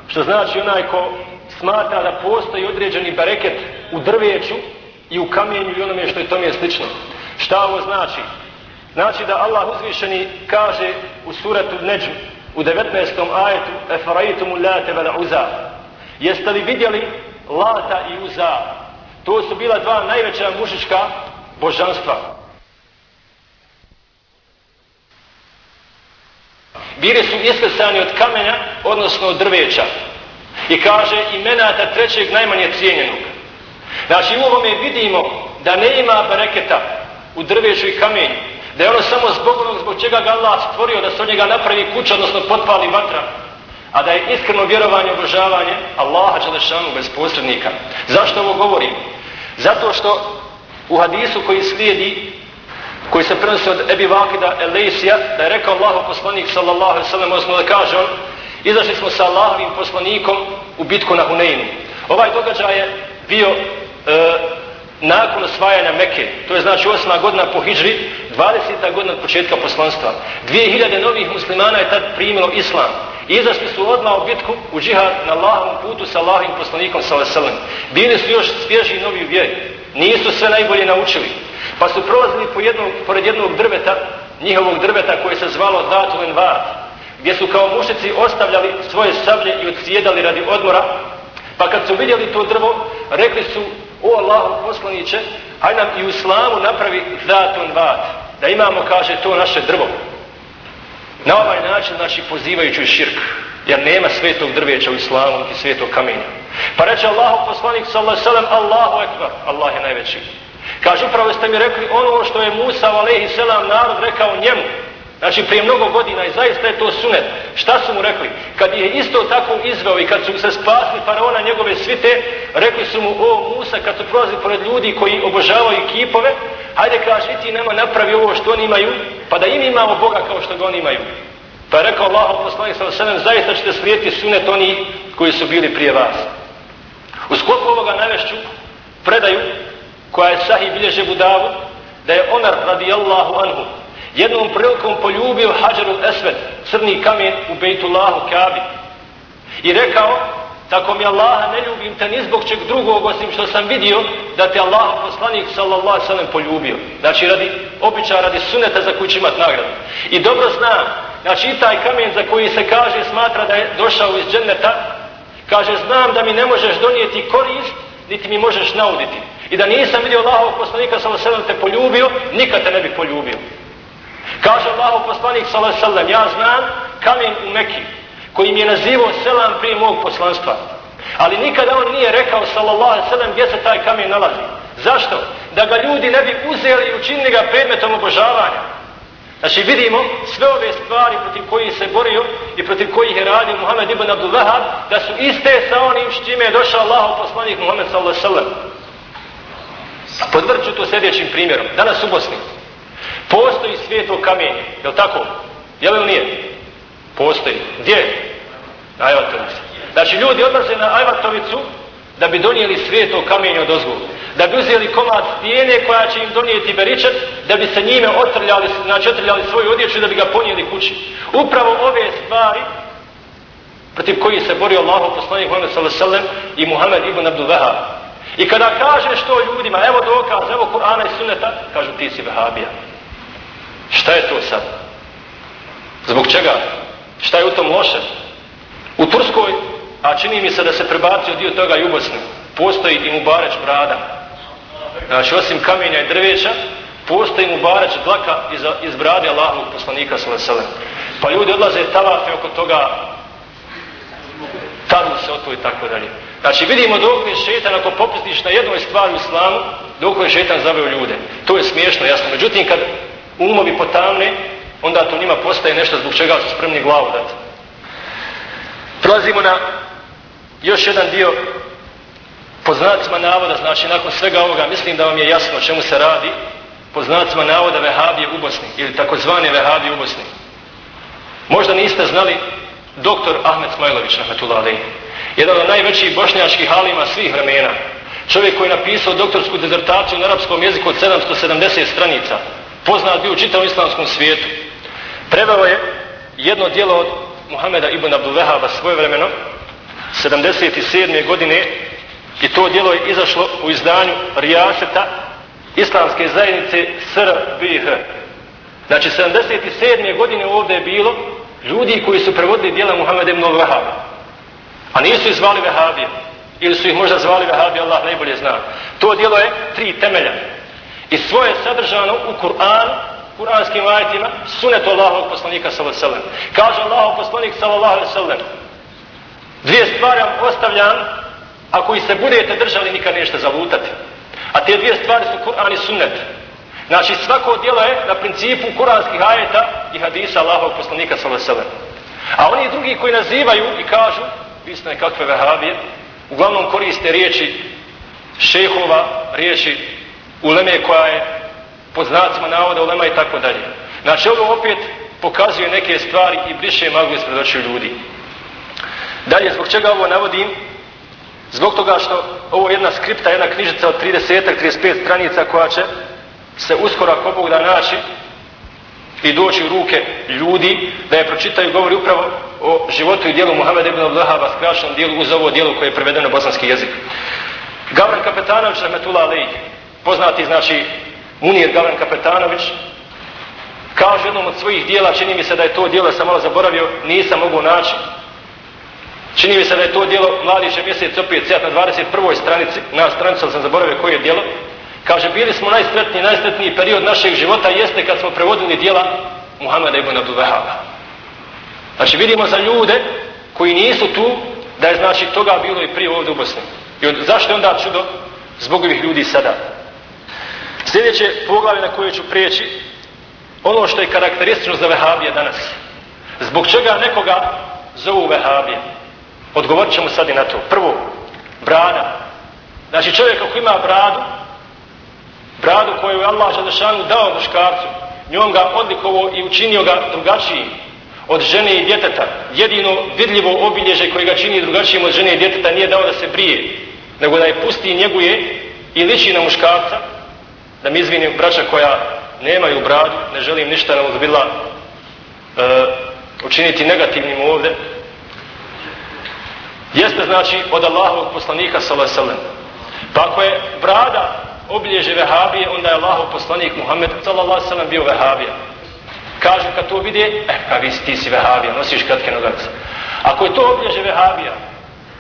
Što znači onaj ko smatra da postoji određeni bareket u drveću i u kamenju i onome što je tome slično. Šta ovo znači? Znači da Allah uzvišeni kaže u suratu Neđu u 19. ajetu Efaraitum late vela uza. Jeste li vidjeli Lata i Uza? To su bila dva najveća mušička božanstva. Bili su isklesani od kamenja, odnosno od drveća. I kaže imenata trećeg najmanje cijenjenog. Znači u ovome vidimo da ne ima bereketa u drveću i kamenju. Da je ono samo zbog onog zbog čega ga Allah stvorio da se od njega napravi kuća, odnosno potpali vatra. A da je iskreno vjerovanje, obožavanje Allaha Đelešanu bez posrednika. Zašto ovo govorim? Zato što u hadisu koji slijedi koji se prenosi od Ebi Vakida Elejsija, da je rekao Allahu poslanik sallallahu alaihi sallam, odnosno da kaže on, izašli smo sa Allahovim poslanikom u bitku na Huneinu. Ovaj događaj je bio e, nakon osvajanja Mekke, to je znači osma godina po Hidžri, 20. godina od početka poslanstva. 2000 novih muslimana je tad primilo islam. I izašli su odmah u bitku u džihad na Allahovom putu sa Allahovim poslanikom sallallahu alaihi sallam. Bili su još svježi novi vjeri. nisu sve najbolje naučili. Pa su prolazili po jednog, pored jednog drveta, njihovog drveta koje se zvalo Zatulen Vat, gdje su kao mušici ostavljali svoje sablje i odsjedali radi odmora, pa kad su vidjeli to drvo, rekli su, o Allahu poslaniće, aj nam i u islamu napravi Zatun Vat, da imamo, kaže, to naše drvo. Na ovaj način, znači, pozivajući širk, jer nema svetog drveća u islamu, niti svetog kamenja. Pa reče Allahu poslanik, sallallahu sallam, Allahu ekvar, Allah je najveći. Kaže, upravo ste mi rekli ono što je Musa, alaihi selam, narod rekao njemu. Znači, prije mnogo godina i zaista je to sunet. Šta su mu rekli? Kad je isto tako izveo i kad su se spasli faraona njegove svite, rekli su mu, o Musa, kad su prolazili pored ljudi koji obožavaju kipove, hajde kaže, ti nema napravi ovo što oni imaju, pa da im imamo Boga kao što ga oni imaju. Pa je rekao Allah, poslanik sa sallam, zaista ćete slijeti sunet oni koji su bili prije vas. U sklopu ovoga navešću predaju koja je sahih bilježe Budavu, da je Omer radijallahu anhu jednom prilikom poljubio Hadžaru Esved, crni kamen u Bejtullahu Kabi. I rekao, tako mi Allaha ne ljubim te ni zbog čeg drugog osim što sam vidio da te Allah poslanik sallallahu sallam poljubio. Znači radi običaja, radi suneta za koji će imat nagradu. I dobro znam, znači i taj kamen za koji se kaže smatra da je došao iz dženneta, kaže znam da mi ne možeš donijeti korist, niti mi možeš nauditi. I da nisam vidio Allahovog poslanika sallallahu alejhi ve te poljubio, nikad te ne bi poljubio. Kaže Allahov poslanik sallallahu alejhi ve sellem, ja znam kamen u Mekki koji mi je nazivao selam prije mog poslanstva. Ali nikada on nije rekao, sallallahu alejhi ve sellem gdje se taj kamen nalazi. Zašto? Da ga ljudi ne bi uzeli i učinili ga predmetom obožavanja. Znači vidimo sve ove stvari protiv kojih se borio i protiv kojih je radio Muhammed ibn Abdul Wahab, da su iste sa onim s čime je došao Allahov poslanik Muhammed sallallahu alejhi ve sellem. Podvrću to sljedećim primjerom. Danas u Bosni postoji svijeto kamenje, je li tako? Je li nije? Postoji. Gdje? Na Ajvatovici. Znači ljudi odlaze na Ajvatovicu da bi donijeli svijeto kamenje od ozgovu. Da bi uzeli komad stijene koja će im donijeti beričat, da bi se njime otrljali, znači otrljali svoju odjeću da bi ga ponijeli kući. Upravo ove stvari protiv koji se borio Allah, poslanik Muhammed s.a.v. i Muhammed ibn Abdul Wahhab I kada kažeš to ljudima, evo dokaz, evo Kur'ana i Sunneta, kažu ti si vehabija. Šta je to sad? Zbog čega? Šta je u tom loše? U Turskoj, a čini mi se da se prebacio dio toga i u Bosni, postoji i Mubareć brada. Znači, osim kamenja i drveća, postoji Mubareć dlaka iz, iz brade Allahovog poslanika s.a.v. Pa ljudi odlaze tavafe oko toga, taru se o to i tako dalje. Znači, vidimo dok je šetan, ako popustiš na jednoj stvari u islamu, dok je šetan zaveo ljude. To je smiješno, jasno. Međutim, kad umovi potamne, onda to njima postaje nešto zbog čega su spremni glavu dati. Prelazimo na još jedan dio po znacima navoda, znači nakon svega ovoga, mislim da vam je jasno o čemu se radi, po znacima navoda vehabije u Bosni, ili takozvane vehabije u Bosni. Možda niste znali doktor Ahmed Smajlović, rahmetullahi Ali, jedan od najvećih bošnjačkih halima svih vremena, čovjek koji je napisao doktorsku dezertaciju na arapskom jeziku od 770 stranica, poznat bio u čitavom islamskom svijetu. Preveo je jedno dijelo od Muhameda ibn Abdul Vehaba svoje vremeno, 77. godine, i to dijelo je izašlo u izdanju Rijaseta Islamske zajednice SRBH. Znači, 77. godine ovdje je bilo ljudi koji su prevodili dijela Muhameda ibn Vahaba, A nisu ih zvali Vehabije. Ili su ih možda zvali Vehabije, Allah najbolje zna. To dijelo je tri temelja. I svoje sadržano u Kur'anu, kuranskim ajetima sunetu Allahovog poslanika sallallahu alejhi ve sellem. Kaže Allahov poslanik sallallahu alejhi ve sellem: Dvije stvari vam ostavljam, ako ih se budete držali, nikad nećete zalutati. A te dvije stvari su Kur'an i sunnet. Znači svako djelo je na principu kuranskih ajeta i hadisa Allahovog poslanika sallallahu alejhi ve sellem. A oni drugi koji nazivaju i kažu, vi ste nekakve vehabije, uglavnom koriste riječi šehova, riječi uleme koja je po znacima navoda ulema i tako dalje. Znači ovo opet pokazuje neke stvari i briše magu ispred očiju ljudi. Dalje, zbog čega ovo navodim? Zbog toga što ovo je jedna skripta, jedna knjižica od 30-35 stranica koja će se uskoro ako Bog da naći i doći u ruke ljudi da je pročitaju govori upravo o životu i dijelu Muhammed ibn Abdullahaba skrašenom dijelu uz ovo dijelo koje je prevedeno na bosanski jezik. Gavran Kapetanović, Rahmetullah Ali, poznati, znači, Munir Gavran Kapetanović, kaže jednom od svojih dijela, čini mi se da je to dijelo, sam malo zaboravio, nisam mogu naći, Čini mi se da je to dijelo Mladiće mjesec opet cijat na 21. stranici, na stranicu sam zaboravio koje je dijelo. Kaže, bili smo najsretniji, najsretniji period našeg života jeste kad smo prevodili dijela Muhammeda ibn Abdul Wahaba. Znači vidimo za ljude koji nisu tu, da je znači toga bilo i prije ovdje u Bosni. I od, zašto je onda čudo? Zbog ovih ljudi sada. Sljedeće poglavlje na koje ću prijeći, ono što je karakteristično za Vehabije danas. Zbog čega nekoga zovu Vehabije? Odgovorit ćemo sad i na to. Prvo, brada. Znači čovjek ako ima bradu, bradu koju je Allah Želešanu dao muškarcu, njom ga odlikovo i učinio ga drugačijim od žene i djeteta. Jedino vidljivo obilježe koje ga čini drugačijim od žene i djeteta nije dao da se brije, nego da je pusti i njeguje i liči na muškarca, da mi izvinim braća koja nemaju bradu, ne želim ništa na uzbila uh, e, učiniti negativnim ovde, jeste znači od Allahovog poslanika sallallahu alejhi ve sellem. Pa ako je brada obilježe vehabije, onda je Allahov poslanik Muhammed sallallahu alejhi ve sellem bio vehabija. Kažu kad to vide, eh, pa vi ti si vehabija, nosiš kratke nogavice. Ako je to obilježe vehabija,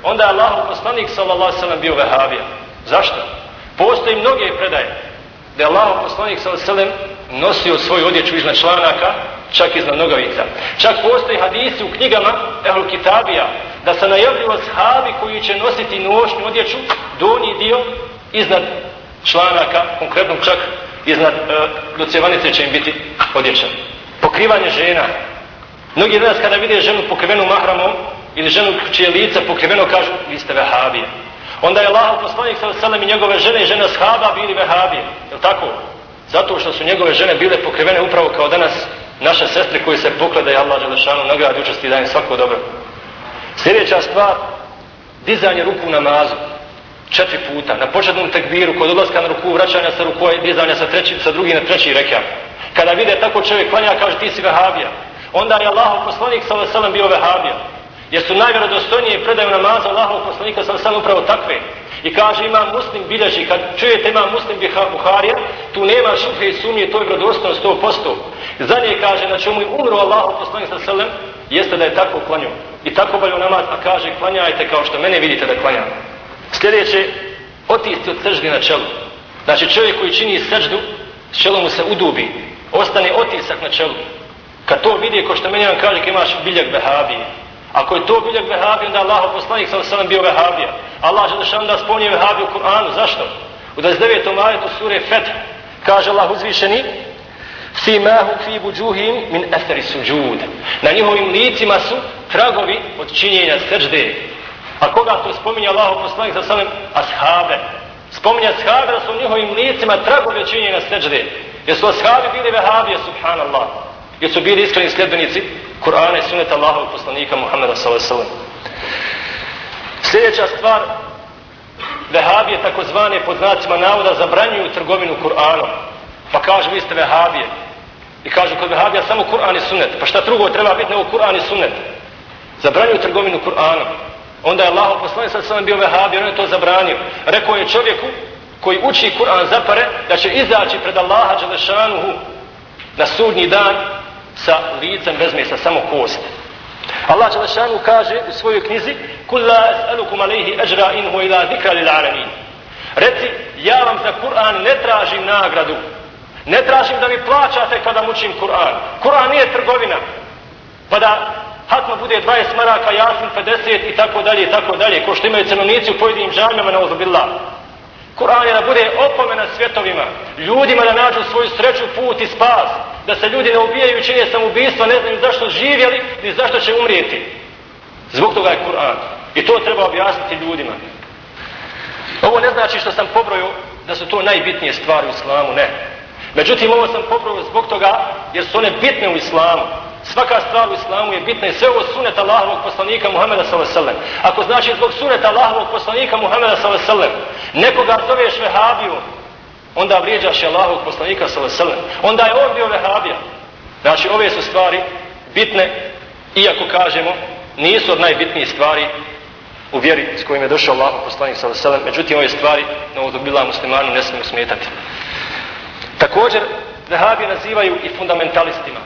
onda je Allahov poslanik sallallahu alejhi ve sellem bio vehabija. Zašto? Postoji mnoge predaje da je Allahov poslanik sallallahu alejhi ve sellem nosio svoju odjeću iznad članaka, čak iznad nogavica. Čak postoji hadisi u knjigama Ehlu Kitabija da se najavljivo sahabi koji će nositi nošnju odjeću, donji dio iznad članaka, konkretno čak iznad e, docevanice će im biti odjeća. Pokrivanje žena. Mnogi danas kada vide ženu pokrivenu mahramom ili ženu čije lice pokriveno kažu vi ste vehabije. Onda je Allah poslanik sa selem i njegove žene i žene shaba bili vehabije. Je li tako? Zato što su njegove žene bile pokrivene upravo kao danas naše sestre koji se pokladaju Allah Đelešanu nagradi učesti i dajem svako dobro. Sljedeća stvar, dizanje ruku u namazu. Četiri puta. Na početnom tekbiru, kod odlaska na ruku, vraćanja sa ruku, dizanja sa, treći, sa drugi na treći rekiat. Kada vide tako čovjek klanja, kaže ti si vehabija. Onda je Allah poslanik sa veselem bio vehabija. Jer su najvjerodostojnije predaju namaza Allahov poslanika sa veselem upravo takve. I kaže ima muslim bilježi, kad čujete ima muslim Buharija, tu nema šuhe i sumnje, to je vjerodostojno 100%. Zadnje kaže na čemu je umro Allahov poslanik sa veselem, jeste da je tako klanio. I tako balju namaz, a kaže klanjajte kao što mene vidite da klanjam. Sljedeće, otisti od sežde na čelu. Znači čovjek koji čini seždu, s mu se udubi, ostane otisak na čelu. Kad to vidi, ko što meni vam kaže, imaš biljak vehabije. Ako je to biljak vehabije, onda Allah poslanik sam sam bio vehabija. Allah je što da spomnije vehabiju u Kur'anu. Zašto? U 29. ajetu sure Feth kaže Allah uzvišeni, Simahu fi buđuhim min eseri suđud. Na njihovim licima su tragovi od činjenja srđde. A koga to spominje Allah poslanik sa samim ashabe? Spominje ashabe da su u njihovim licima tragovi od činjenja seđde. Jer su ashabi bili vehabije, subhanallah. Jer su bili iskreni sljedbenici Kur'ana i suneta Allahovog poslanika Muhammeda s.a.v. Sljedeća stvar, vehabije takozvane pod znacima navoda zabranjuju trgovinu Kur'anom. Pa kažu, vi ste vehabije. I kažu, kod vehabija samo Kur'an i sunet. Pa šta drugo treba biti nego Kur'an i sunet? Zabranjuju trgovinu Kur'anom. Onda je Allah poslanik sa sam bio vehabi, on je to zabranio. Rekao je čovjeku koji uči Kur'an zapare da će izaći pred Allaha Đelešanuhu na sudnji dan sa licem bez mesa, samo kost. Allah Đelešanu kaže u svojoj knjizi Kul la es'alukum alaihi ajra in hu ila zikra lil alamin. Reci, ja vam za Kur'an ne tražim nagradu, Ne tražim da mi plaćate pa kada mučim Kur'an. Kur'an nije trgovina. Pa da hatma bude 20 maraka, jasin 50 i tako dalje i tako dalje. Ko što imaju cenovnici u pojedinim džamijama na uzubillah. Kur'an je da bude opomena svjetovima. Ljudima da nađu svoju sreću, put i spas. Da se ljudi ne ubijaju i čine samoubistva, ne znaju zašto živjeli ni zašto će umrijeti. Zbog toga je Kur'an. I to treba objasniti ljudima. Ovo ne znači što sam pobrojio da su to najbitnije stvari u islamu, ne. Međutim, ovo sam pobrojio zbog toga jer su one bitne u islamu. Svaka stvar u islamu je bitna i sve ovo sunet Allahovog poslanika Muhammeda s.a.v. Ako znači zbog suneta Allahovog poslanika Muhammeda s.a.v. nekoga zoveš vehabiju, onda vrijeđaš Allahovog poslanika s.a.v. Onda je on bio vehabija. Znači, ove su stvari bitne, iako kažemo, nisu od najbitnijih stvari u vjeri s kojim je došao Allah poslanik s.a.v. međutim ove stvari na ovog bila muslimanu ne smiju smetati. Također, vehabi nazivaju i fundamentalistima.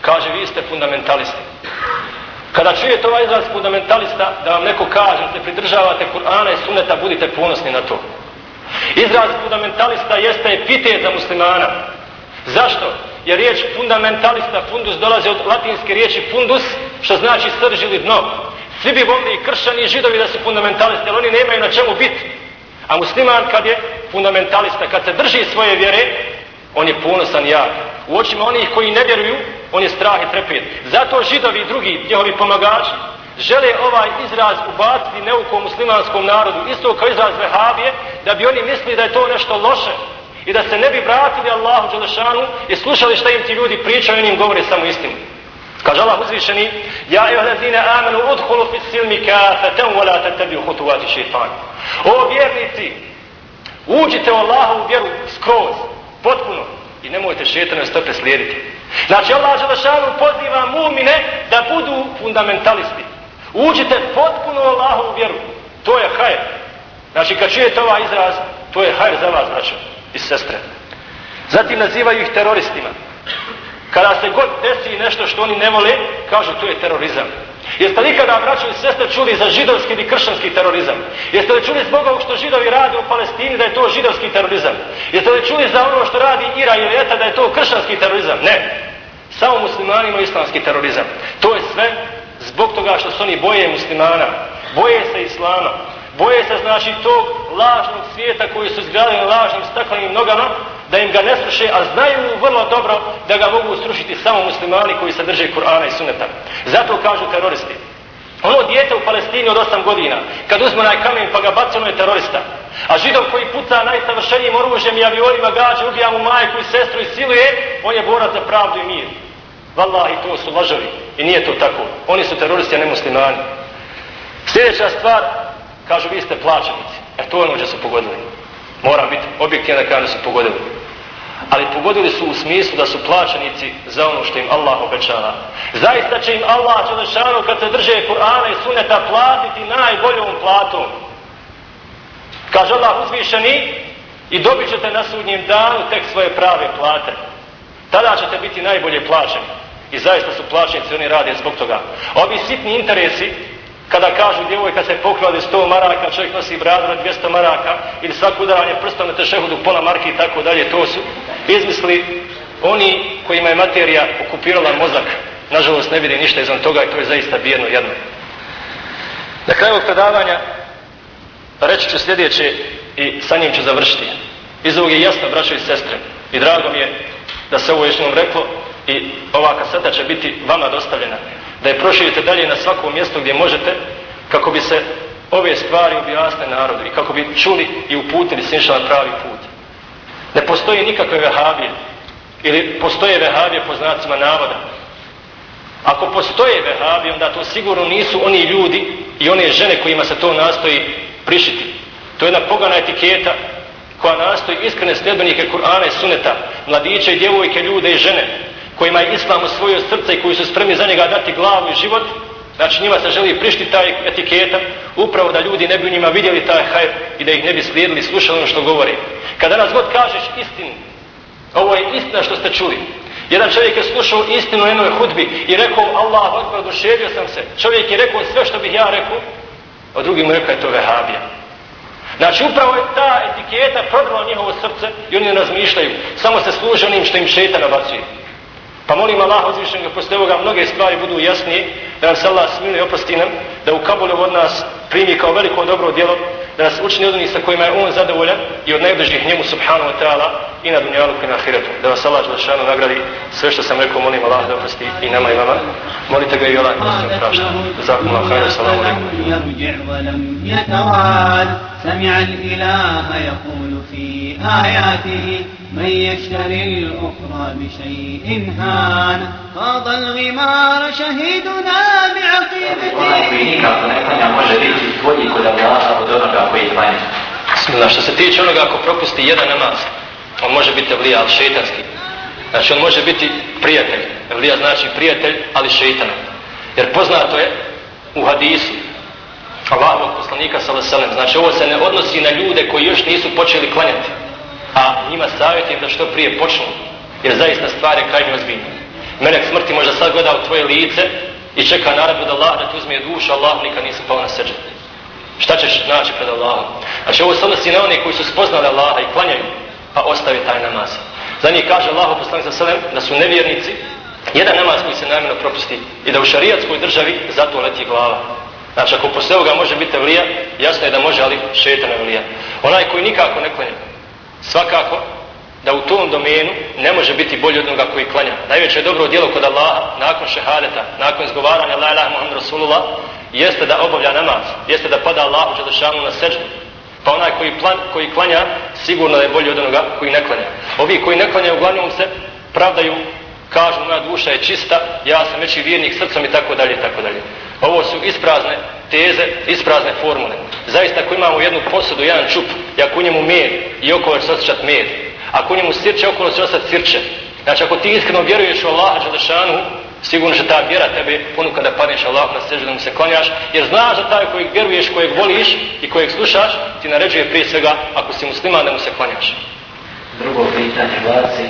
Kaže, vi ste fundamentalisti. Kada čujete ovaj izraz fundamentalista, da vam neko kaže da se pridržavate Kur'ana i Sunneta, budite ponosni na to. Izraz fundamentalista jeste epitet za muslimana. Zašto? Jer riječ fundamentalista, fundus, dolazi od latinske riječi fundus, što znači srž ili dno. Svi bi volili i kršani i židovi da su fundamentalisti, ali oni nemaju na čemu biti. A musliman kad je fundamentalista, kad se drži svoje vjere, on je ponosan jak. U očima onih koji ne vjeruju, on je strah i trepet. Zato židovi i drugi njihovi pomagači žele ovaj izraz ubaciti neukom muslimanskom narodu, isto kao izraz vehabije, da bi oni mislili da je to nešto loše i da se ne bi vratili Allahu Đelešanu i slušali šta im ti ljudi pričaju i im govore samo istinu. Kaže Allah uzvišeni, Ja i ohlazine amenu udhulu fi silmi kafetem wa la tatabiju hutuvati šeitan. O vjernici, uđite u Allahu u vjeru skroz, potpuno i nemojte šetane stope slijediti. Znači Allah Želešanu poziva mumine da budu fundamentalisti. Uđite potpuno u vjeru. To je hajr. Znači kad čujete ovaj izraz, to je hajr za vas, braćo i sestre. Zatim nazivaju ih teroristima. Kada se god desi nešto što oni ne vole, kažu to je terorizam. Jeste li kada, braćo i sestre, čuli za židovski ili kršćanski terorizam? Jeste li čuli zbog ovog što židovi rade u Palestini da je to židovski terorizam? Jeste li čuli za ono što radi Ira i Eta da je to kršćanski terorizam? Ne. Samo muslimani imaju islamski terorizam. To je sve zbog toga što su oni boje muslimana. Boje se islama. Boje se znači tog lažnog svijeta koji su zgradili lažnim staklenim nogama, da im ga ne sruše, a znaju vrlo dobro da ga mogu srušiti samo muslimani koji se drže Kur'ana i Sunneta. Zato kažu teroristi. Ono dijete u Palestini od 8 godina, kad uzme onaj kamen pa ga baci, ono je terorista. A židov koji puca najsavršenijim oružjem i avionima gađa, ubija mu majku i sestru i siluje, on je borac za pravdu i mir. Wallahi, to su lažovi. I nije to tako. Oni su teroristi, a ne muslimani. Sljedeća stvar, kažu vi ste plaćenici. E to je ono gdje su pogodili. Moram biti objektivan da kažem da su pogodili. Ali pogodili su u smislu da su plaćenici za ono što im Allah obećava. Zaista će im Allah Đelešanu kad se drže Kur'ana i Suneta platiti najboljom platom. Kaže Allah uzvišeni i dobit ćete na sudnjem danu tek svoje prave plate. Tada ćete biti najbolje plaćeni. I zaista su plaćenici, oni rade zbog toga. Ovi sitni interesi Kada kažu djevojka se poklade 100 maraka, čovjek nosi bradu na 200 maraka, ili svako udaranje prstom na tešehudu pola marke i tako dalje, to su izmisli oni kojima je materija okupirala mozak. Nažalost, ne vidi ništa izvan toga i to je zaista bijedno jedno. Na kraju ovog predavanja reći ću sljedeće i sa njim ću završiti. Iz ovog je jasno, braćo i sestre, i drago mi je da se ovo još nam reklo i ova kaseta će biti vama dostavljena da je proširite dalje na svako mjesto gdje možete, kako bi se ove stvari objasne narodu i kako bi čuli i uputili sinša na pravi put. Ne postoji nikakve vehabije ili postoje vehabije po znacima navoda. Ako postoje vehabije, onda to sigurno nisu oni ljudi i one žene kojima se to nastoji prišiti. To je jedna pogana etiketa koja nastoji iskrene sljedbenike Kur'ana i Suneta, mladiće i djevojke, ljude i žene, kojima je islam osvojio srce i koji su spremni za njega dati glavu i život, znači njima se želi prišti taj etiketa, upravo da ljudi ne bi u njima vidjeli taj hajr i da ih ne bi slijedili, slušali ono što govori. Kada nas god kažeš istinu, ovo je istina što ste čuli. Jedan čovjek je slušao istinu u jednoj hudbi i rekao, Allah, odbor, duševio sam se. Čovjek je rekao sve što bih ja rekao, a drugi mu rekao je to vehabija. Znači, upravo je ta etiketa prodala njihovo srce i oni ne razmišljaju. Samo se služe onim što im šeta nabacuje. Pa molim Allah uzvišen ga posle ovoga mnoge stvari budu jasnije, da nam se Allah smiluje oprosti nam, da u Kabulu od nas primi kao veliko dobro djelo, da nas učini od onih sa kojima je on zadovoljan i od najbližih njemu subhanahu wa ta'ala i na dunjalu i na ahiretu. Da vas Allah Đelšanu nagradi sve što sam rekao, molim Allah da oprosti i nama i vama. Molite ga i Allah da se prašta. Zakum Allah, hajde, salamu alaikum. سمع الإله يقول في آياته من يشتري الأخرى بشيء هان خاض الغمار شهيدنا بعقيبته بسم الله što se tiče onoga ako propusti jedan namaz on može biti evlija ali šeitanski znači on može biti prijatelj evlija znači prijatelj ali šeitan jer poznato je u hadisu Allahovog poslanika sallallahu Znači ovo se ne odnosi na ljude koji još nisu počeli klanjati, a njima savjetujem da što prije počnu, jer zaista stvari krajnje ozbiljne. Melek smrti možda sad gleda u tvoje lice i čeka naravno da Allah da ti uzme dušu, Allah nikad nisu pao na srđe. Šta ćeš naći pred Allahom? Znači ovo se odnosi na one koji su spoznali Allaha i klanjaju, pa ostavi taj namaz. Za njih kaže Allah poslanik sa selem da su nevjernici, jedan namaz koji se namjerno propusti i da u šarijatskoj državi zato leti glava. Znači ako posle ovoga može biti evlija, jasno je da može, ali šetan evlija. Onaj koji nikako ne klanja, svakako da u tom domenu ne može biti bolji od onoga koji klanja. Najveće dobro djelo kod Allaha, nakon šehadeta, nakon izgovaranja La ilaha Muhammed Rasulullah, jeste da obavlja namaz, jeste da pada Allahu Đelešanu na seđu. Pa onaj koji, plan, koji klanja, sigurno da je bolji od onoga koji ne klanja. Ovi koji ne klanja, uglavnom se pravdaju, kažu moja duša je čista, ja sam veći vjernik srcom i tako dalje i tako dalje. Ovo su isprazne teze, isprazne formule. Zaista ako imamo jednu posudu, jedan čup, i ako u njemu med i okolo će osjećati med, ako u njemu sirće, okolo će ostati sirće. Znači ako ti iskreno vjeruješ u Allaha Đelešanu, sigurno će ta vjera tebe ponuka da padneš Allahu na sežu da mu se klanjaš, jer znaš da taj kojeg vjeruješ, kojeg voliš i kojeg slušaš, ti naređuje prije svega ako si musliman da mu se klanjaš. Drugo pitanje glasi,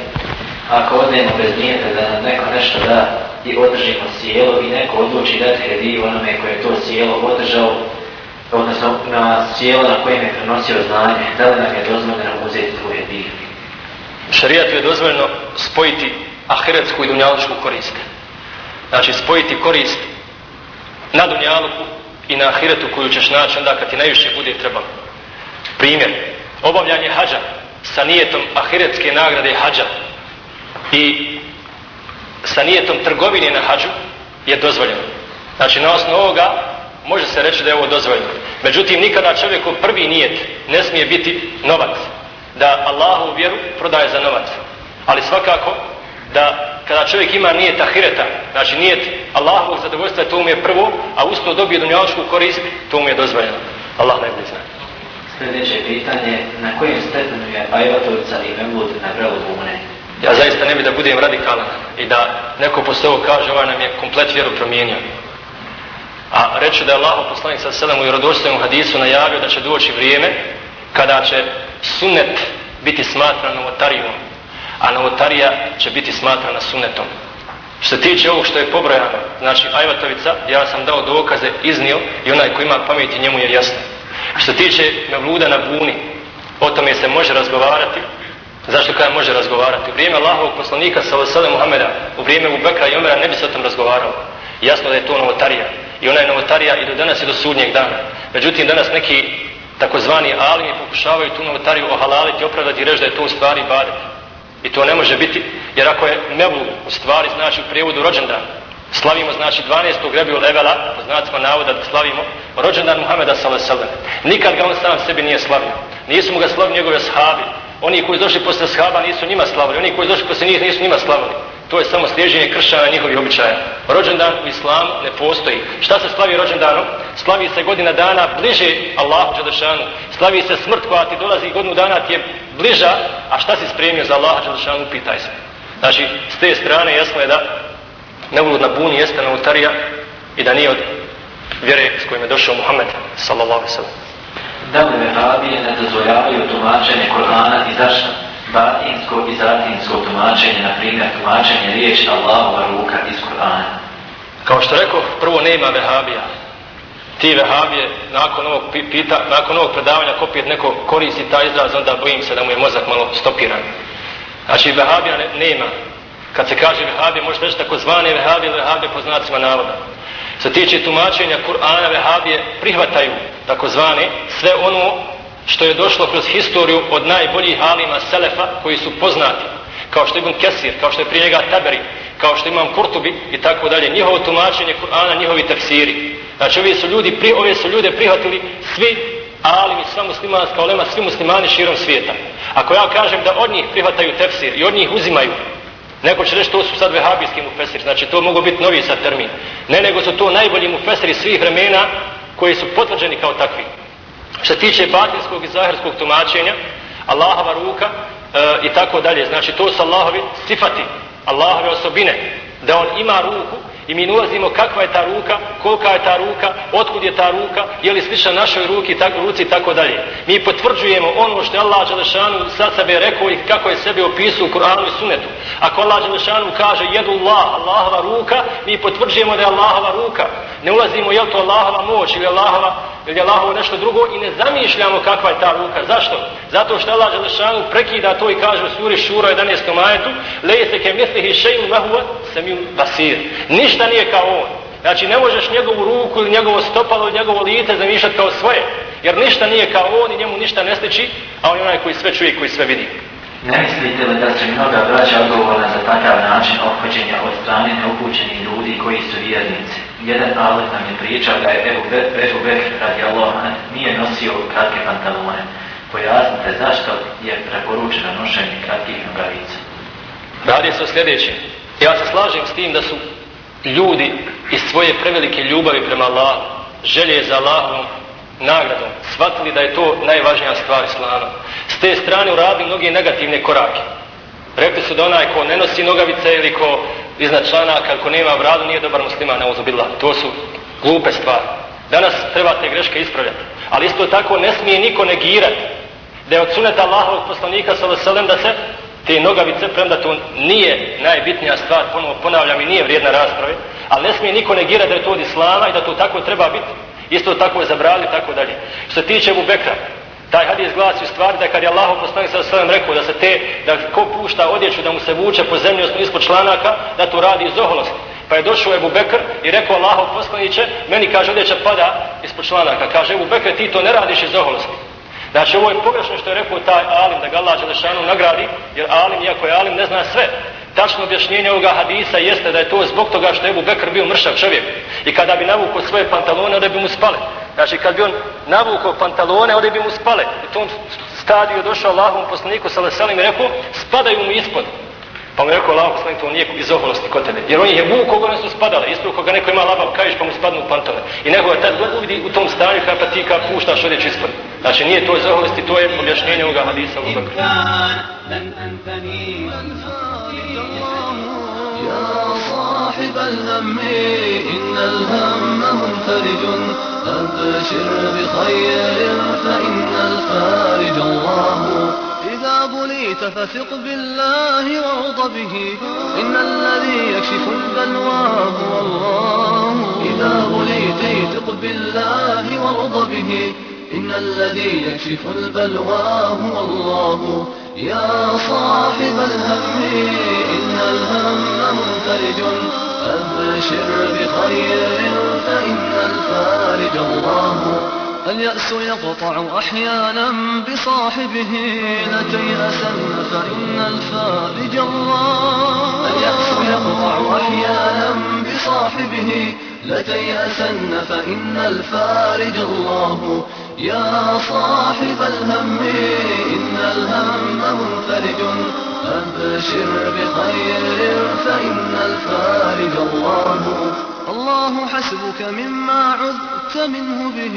ako odemo bez nijeta da nam neko nešto da i održimo sjelo i neko odluči dati hediju onome koje je to sjelo održao, odnosno na sjelo na kojem je prenosio znanje, da li nam je dozvoljeno uzeti tu hediju? Šarijatu je dozvoljeno spojiti ahiretsku i dunjalučku korist. Znači spojiti korist na dunjaluku i na ahiretu koju ćeš naći onda kad ti najviše bude trebalo. Primjer, obavljanje hađa sa nijetom ahiretske nagrade hađa i sa nijetom trgovine na hađu je dozvoljeno. Znači na osnovu ovoga može se reći da je ovo dozvoljeno. Međutim, nikada čovjekov prvi nijet ne smije biti novac. Da Allahu vjeru prodaje za novac. Ali svakako da kada čovjek ima nijet ahireta, znači nijet Allahovog zadovoljstva, to mu je prvo, a usto dobije dunjaločku korist, to mu je dozvoljeno. Allah najbolje zna. Sljedeće pitanje, na kojem stepenu je Ajvatovica i Memlud na grelu Bune? Ja zaista ne bi da budem radikalan i da neko posle ovo kaže, ovaj nam je komplet vjeru promijenio. A reću da je Allah poslanik sa selem u vjerodostojnom hadisu najavio da će doći vrijeme kada će sunnet biti smatran novotarijom, a novotarija će biti smatrana sunnetom. Što se tiče ovog što je pobrojano, znači Ajvatovica, ja sam dao dokaze, iznio i onaj ko ima pameti njemu je jasno. Što se tiče Mevluda na buni, o tome se može razgovarati, Zašto kada može razgovarati? U vrijeme Allahovog poslanika sallallahu Muhameda, u vrijeme Ubekra i Omera ne bi se o tom razgovarao. Jasno da je to novotarija. I ona je novotarija i do danas i do sudnjeg dana. Međutim, danas neki takozvani alimi pokušavaju tu novotariju ohalaliti, opravdati i reći da je to u stvari badet. I to ne može biti, jer ako je Mevlu u stvari znači u prijevodu rođendan, slavimo znači 12. rebiju levela, po znacima navoda da slavimo rođendan Muhameda sallallahu Nikad ga on sam sebi nije slavio. Nisu mu ga slavili njegove sahabi, Oni koji došli posle shaba nisu njima slavili, oni koji došli posle njih nisu njima slavili. To je samo slijeđenje kršćana njihovih običaja. Rođendan u islamu ne postoji. Šta se slavi rođendanom? Slavi se godina dana bliže Allahu Đelešanu. Slavi se smrt koja ti dolazi godinu dana ti je bliža, a šta si spremio za Allaha Đelešanu? Pitaj se. Znači, s te strane jasno je da neuludna buni jeste novotarija i da nije od vjere s kojim je došao Muhammed sallallahu sallam da mu vehabije ne dozvoljavaju tumačenje Korana i zašto? Batinsko i zatinsko tumačenje, na primjer, tumačenje riječi Allahova ruka iz Korana. Kao što rekao, prvo nema vehabija. Ti vehabije, nakon ovog, pita, nakon ovog predavanja, ako opet neko koristi taj izraz, onda bojim se da mu je mozak malo stopiran. Znači, vehabija ne, nema. Kad se kaže vehabije, može reći tako zvane vehabije, vehabije po znacima navoda se tiče tumačenja Kur'ana, vehabije prihvataju takozvane sve ono što je došlo kroz historiju od najboljih alima Selefa koji su poznati, kao što je Ibn Kesir, kao što je prije njega Taberi, kao što imam Kurtubi i tako dalje. Njihovo tumačenje Kur'ana, njihovi tefsiri. Znači, ovi su ljudi, pri, ove su ljude prihvatili svi alimi, sva muslimanska olema, svi muslimani širom svijeta. Ako ja kažem da od njih prihvataju tefsir i od njih uzimaju Neko će reći to su sad vehabijski mufesiri, znači to mogu biti novi sad termin. Ne, nego su to najbolji mufesiri svih vremena koji su potvrđeni kao takvi. Što se tiče batinskog i zahirskog tumačenja, Allahova ruka e, i tako dalje, znači to su Allahovi sifati, Allahove osobine, da on ima ruku I mi ulazimo kakva je ta ruka, kolika je ta ruka, otkud je ta ruka, je li slična našoj ruki, tako, ruci i tako dalje. Mi potvrđujemo ono što je Allah Đelešanu sa sebe rekao i kako je sebe opisao u Kur'anu i Sunetu. Ako Allah Đelešanu kaže jedu Allah, Allahova ruka, mi potvrđujemo da je Allahova ruka. Ne ulazimo je li to Allahova moć ili Allahova ili Allahovo nešto drugo i ne zamišljamo kakva je ta ruka. Zašto? Zato što Allah Želešanu prekida to i kaže u suri Šura 11. majetu Lejse ke mislihi šeim mahuva samim basir. Ništa nije kao on. Znači ne možeš njegovu ruku ili njegovo stopalo ili njegovo lice zamišljati kao svoje. Jer ništa nije kao on i njemu ništa ne sliči, a on je onaj koji sve čuje i koji sve vidi. Ne mislite li da su mnoga braća odgovorna za takav način obhođenja od strane neupućenih ljudi koji su vjernici? Jedan alet nam je pričao da je Ebu, Be Ebu Bekr radi Allah nije nosio kratke pantalone. Pojasnite zašto je preporučeno nošenje kratkih nogavica. Radi se o sljedećem. Ja se slažem s tim da su ljudi iz svoje prevelike ljubavi prema Allahu, želje za Allahovom nagradom, shvatili da je to najvažnija stvar Islama. S te strane uradili mnoge negativne korake. Rekli su da onaj ko ne nosi nogavice ili ko iznad članaka, ko nema bradu, nije dobar musliman, ne bila. To su glupe stvari. Danas treba te greške ispravljati. Ali isto tako ne smije niko negirati da je od suneta Allahovog poslanika sallam da se te nogavice, premda to nije najbitnija stvar, ponovo ponavljam i nije vrijedna rasprave, ali ne smije niko negirati da je to od Islama i da to tako treba biti. Isto tako je zabrali tako dalje. Što se tiče Bubekra, taj hadis glasi u stvari da kad je Allah poslanik sa svojom rekao da se te, da ko pušta odjeću da mu se vuče po zemlji ispod članaka, da to radi iz oholosti. Pa je došao Ebu Bekr i rekao Allahov poslaniće, meni kaže odjeća pada ispod članaka. Kaže Ebu Bekr ti to ne radiš iz oholosti. Znači ovo je pogrešno što je rekao taj Alim da ga Allah Đelešanu nagradi, jer Alim, iako je Alim, ne zna sve. Tačno objašnjenje ovoga hadisa jeste da je to zbog toga što je Ebu Bekr bio mršav čovjek. I kada bi navukao svoje pantalone, onda bi mu spale. Znači kad bi on navukao pantalone, onda bi mu spale. U tom stadiju došao Allahom poslaniku sa Lesalim i rekao, spadaju mu ispod. Pa mu je rekao Allah poslanik, to nije iz oholosti kod tebe. Jer on je vuk koga su spadale. Isto koga neko ima labav kajiš pa mu spadnu u pantone. I nego je tad uvidi u tom stanju kada pa ti kada puštaš odjeć ispod. Znači nije to iz oholosti, to je objašnjenje ovoga hadisa. صاحب الهم إن الهم منفرج أبشر بخير فإن الفارج الله. إذا بليت فثق بالله وارض به إن الذي يكشف البلوى هو الله. إذا بليت ثق بالله وارض به إن الذي يكشف البلوى هو الله. يا صاحب الهم إن الهم منفرج. أبشر بخير فإن الفارج الله. اليأس يقطع أحيانا بصاحبه لتيأسا فإن الفارج الله. اليأس يقطع أحيانا بصاحبه لتيأسن فإن الفارج الله. يا صاحب الهم إن الهم منفرج. أبشر بخير فإن الفارج الله. الله حسبك مما عذت منه به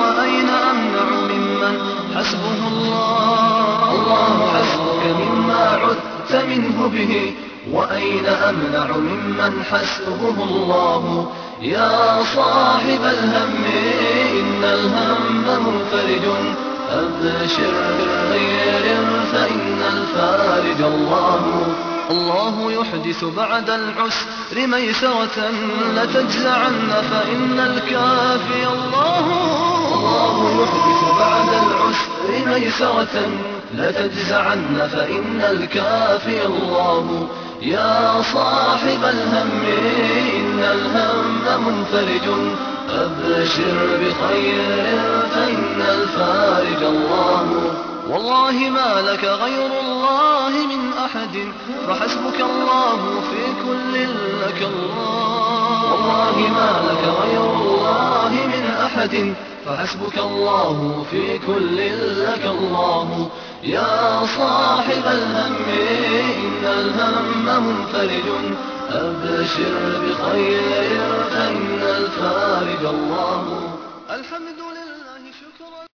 وأين أمنع ممن حسبه الله؟ الله حسبك مما عذت منه به وأين أمنع ممن حسبه الله؟ يا صاحب الهم إن الهم منفرج. أبشر بخير فإن الفارج الله الله يحدث بعد العسر ميسرة لتجزعن فإن الكافي الله. الله يحدث بعد العسر ميسرة لتجزعن فإن الكافي الله. يا صاحب الهم إن الهم منفرج. أبشر بخير فإن الفارج الله. والله ما لك غير الله من أحد فحسبك الله في كل لك الله. والله ما لك غير الله من أحد فحسبك الله في كل لك الله. يا صاحب الهم إن الهم منفرج. أبشر بخير فإن الفارج الله. الحمد